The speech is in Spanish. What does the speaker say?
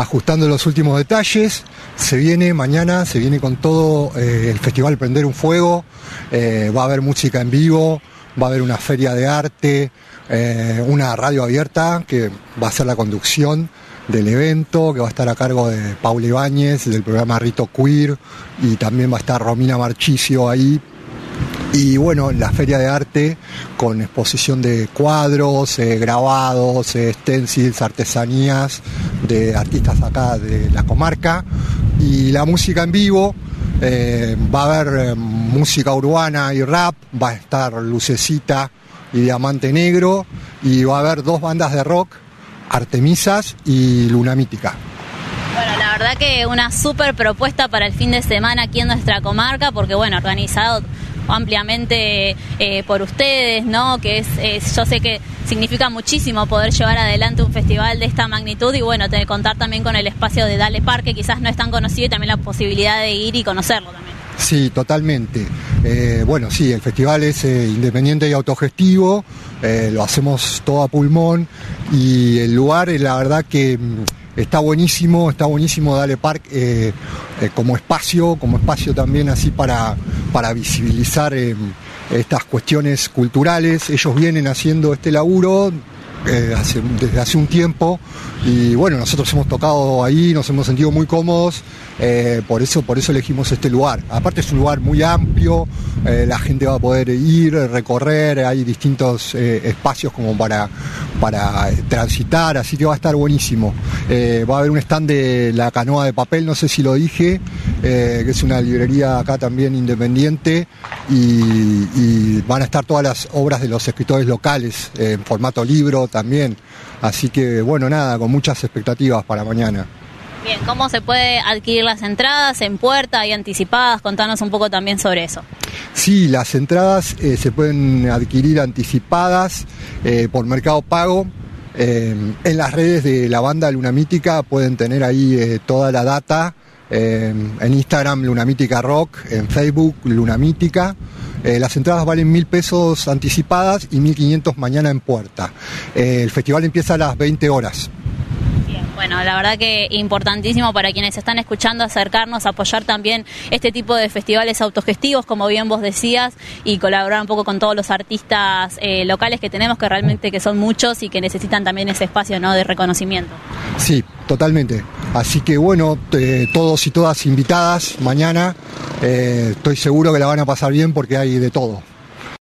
ajustando los últimos detalles. Se viene mañana, se viene con todo eh, el festival Prender un Fuego, eh, va a haber música en vivo, va a haber una feria de arte, eh, una radio abierta que va a ser la conducción del evento, que va a estar a cargo de Paula Ibáñez, del programa Rito Queer, y también va a estar Romina Marchicio ahí y bueno, la feria de arte con exposición de cuadros, eh, grabados, eh, stencils, artesanías de artistas acá de la comarca y la música en vivo. Eh, va a haber música urbana y rap, va a estar Lucecita y Diamante Negro y va a haber dos bandas de rock, Artemisas y Luna Mítica. Bueno, la verdad que una súper propuesta para el fin de semana aquí en nuestra comarca, porque bueno, organizado ampliamente eh, por ustedes, ¿no? Que es, yo sé que significa muchísimo poder llevar adelante un festival de esta magnitud y bueno, tener, contar también con el espacio de Dale Parque, quizás no es tan conocido y también la posibilidad de ir y conocerlo también. Sí, totalmente. Eh, bueno, sí, el festival es eh, independiente y autogestivo, lo hacemos todo a pulmón y el lugar, la verdad que mm, está buenísimo, está buenísimo Dale Park como espacio, como espacio también así para, para visibilizar eh, estas cuestiones culturales. Ellos vienen haciendo este laburo desde hace un tiempo y bueno, nosotros hemos tocado ahí, nos hemos sentido muy cómodos, por, eso, por eso elegimos este lugar. Aparte es un lugar muy amplio, la gente va a poder ir, recorrer, hay distintos espacios como para, para transitar, así que va a estar buenísimo. Eh, va a haber un stand de la canoa de papel, no sé si lo dije, eh, que es una librería acá también independiente y, van a estar todas las obras de los escritores locales en formato libro también. Así que bueno, nada, con muchas expectativas para mañana. Bien, ¿cómo se puede adquirir las entradas en puerta y anticipadas? Contanos un poco también sobre eso. Sí, las entradas eh, se pueden adquirir anticipadas eh, por Mercado Pago. Eh, en las redes de la banda Luna Mítica pueden tener ahí toda la data. En Instagram Luna Mítica Rock, en Facebook Luna Mítica. las entradas valen mil pesos anticipadas y mil quinientos mañana en puerta. el festival empieza a las 20 horas. Bueno, la verdad que importantísimo para quienes están escuchando acercarnos, apoyar también este tipo de festivales autogestivos, como bien vos decías, y colaborar un poco con todos los artistas eh, locales que tenemos, que realmente que son muchos y que necesitan también ese espacio ¿no? de reconocimiento. Sí, totalmente. Así que bueno, todos y todas invitadas mañana, eh, estoy seguro que la van a pasar bien porque hay de todo.